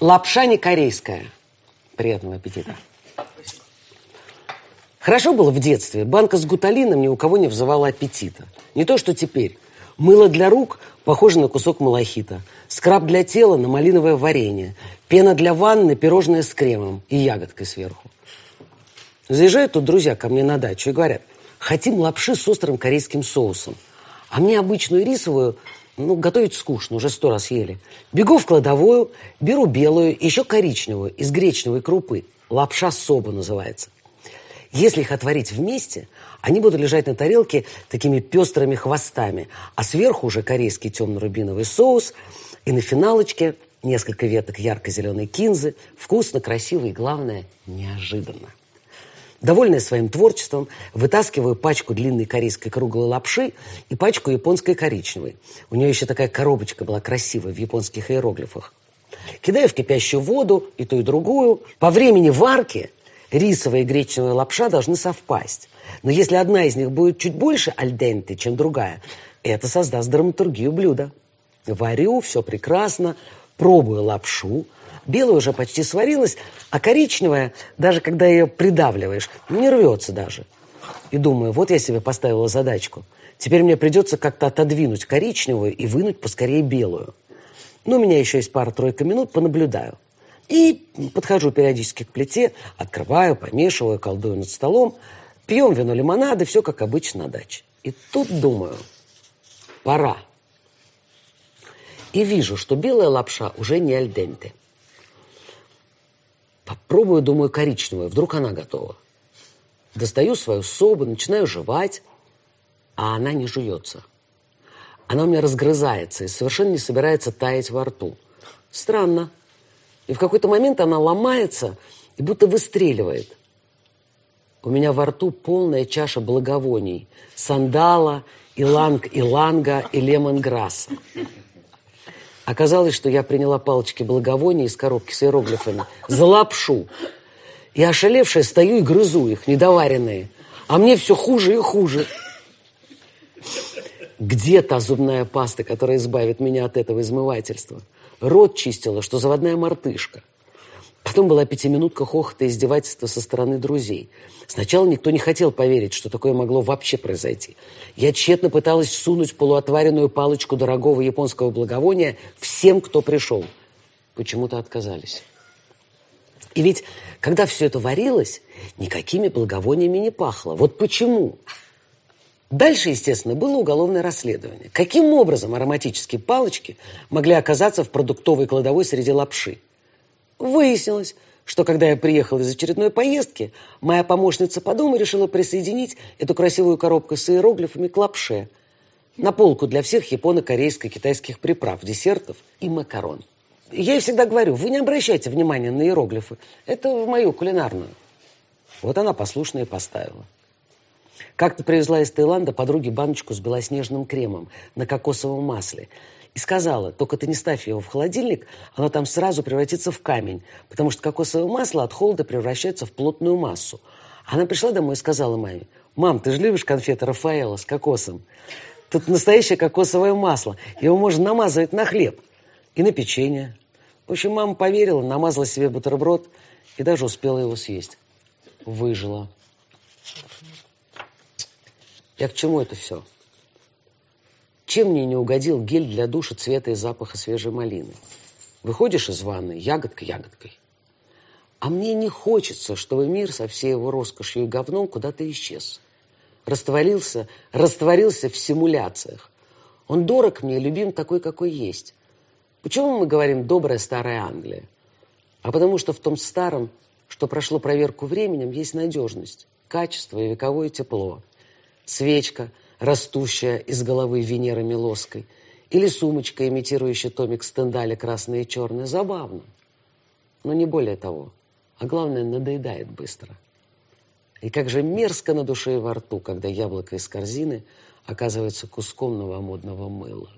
Лапша не корейская. Приятного аппетита. Хорошо было в детстве. Банка с гуталином ни у кого не вызывала аппетита. Не то, что теперь. Мыло для рук похоже на кусок малахита. Скраб для тела на малиновое варенье. Пена для ванны, пирожное с кремом и ягодкой сверху. Заезжают тут друзья ко мне на дачу и говорят, хотим лапши с острым корейским соусом. А мне обычную рисовую, ну, готовить скучно, уже сто раз ели. Бегу в кладовую, беру белую, еще коричневую, из гречневой крупы. Лапша соба называется. Если их отварить вместе, они будут лежать на тарелке такими пестрыми хвостами, а сверху уже корейский темно-рубиновый соус, и на финалочке несколько веток ярко-зеленой кинзы. Вкусно, красиво и, главное, неожиданно. Довольная своим творчеством, вытаскиваю пачку длинной корейской круглой лапши и пачку японской коричневой. У нее еще такая коробочка была красивая в японских иероглифах. Кидаю в кипящую воду и ту, и другую. По времени варки рисовая и гречневая лапша должны совпасть. Но если одна из них будет чуть больше альденты, чем другая, это создаст драматургию блюда. Варю, все прекрасно, пробую лапшу, Белая уже почти сварилась, а коричневая, даже когда ее придавливаешь, не рвется даже. И думаю, вот я себе поставила задачку. Теперь мне придется как-то отодвинуть коричневую и вынуть поскорее белую. Ну, у меня еще есть пара-тройка минут, понаблюдаю. И подхожу периодически к плите, открываю, помешиваю, колдую над столом, пьем вино лимонады, все как обычно на даче. И тут думаю, пора. И вижу, что белая лапша уже не альденте. Попробую, думаю, коричневую. Вдруг она готова. Достаю свою собу, начинаю жевать, а она не жуется. Она у меня разгрызается и совершенно не собирается таять во рту. Странно. И в какой-то момент она ломается и будто выстреливает. У меня во рту полная чаша благовоний. Сандала, иланг-иланга и лемонграсса. Оказалось, что я приняла палочки благовония из коробки с иероглифами за лапшу. И ошалевшая стою и грызу их, недоваренные. А мне все хуже и хуже. Где та зубная паста, которая избавит меня от этого измывательства? Рот чистила, что заводная мартышка. Потом была пятиминутка хохота и издевательства со стороны друзей. Сначала никто не хотел поверить, что такое могло вообще произойти. Я тщетно пыталась сунуть полуотваренную палочку дорогого японского благовония всем, кто пришел. Почему-то отказались. И ведь, когда все это варилось, никакими благовониями не пахло. Вот почему? Дальше, естественно, было уголовное расследование. Каким образом ароматические палочки могли оказаться в продуктовой кладовой среди лапши? Выяснилось, что когда я приехал из очередной поездки, моя помощница по дому решила присоединить эту красивую коробку с иероглифами к лапше на полку для всех японо-корейско-китайских приправ, десертов и макарон. Я ей всегда говорю, вы не обращайте внимания на иероглифы, это в мою кулинарную. Вот она послушно и поставила. Как-то привезла из Таиланда подруге баночку с белоснежным кремом на кокосовом масле – и сказала, только ты не ставь его в холодильник, оно там сразу превратится в камень, потому что кокосовое масло от холода превращается в плотную массу. Она пришла домой и сказала маме, мам, ты же любишь конфеты Рафаэла с кокосом? Тут настоящее кокосовое масло, его можно намазывать на хлеб и на печенье. В общем, мама поверила, намазала себе бутерброд и даже успела его съесть. Выжила. Я к чему это все? Чем мне не угодил гель для душа цвета и запаха свежей малины? Выходишь из ванны ягодка ягодкой. А мне не хочется, чтобы мир со всей его роскошью и говном куда-то исчез. Растворился, растворился в симуляциях. Он дорог мне, любим такой, какой есть. Почему мы говорим «добрая старая Англия»? А потому что в том старом, что прошло проверку временем, есть надежность, качество и вековое тепло. Свечка – растущая из головы Венеры Милоской, или сумочка, имитирующая томик Стендаля красный и черный. Забавно, но не более того. А главное, надоедает быстро. И как же мерзко на душе и во рту, когда яблоко из корзины оказывается куском новомодного мыла.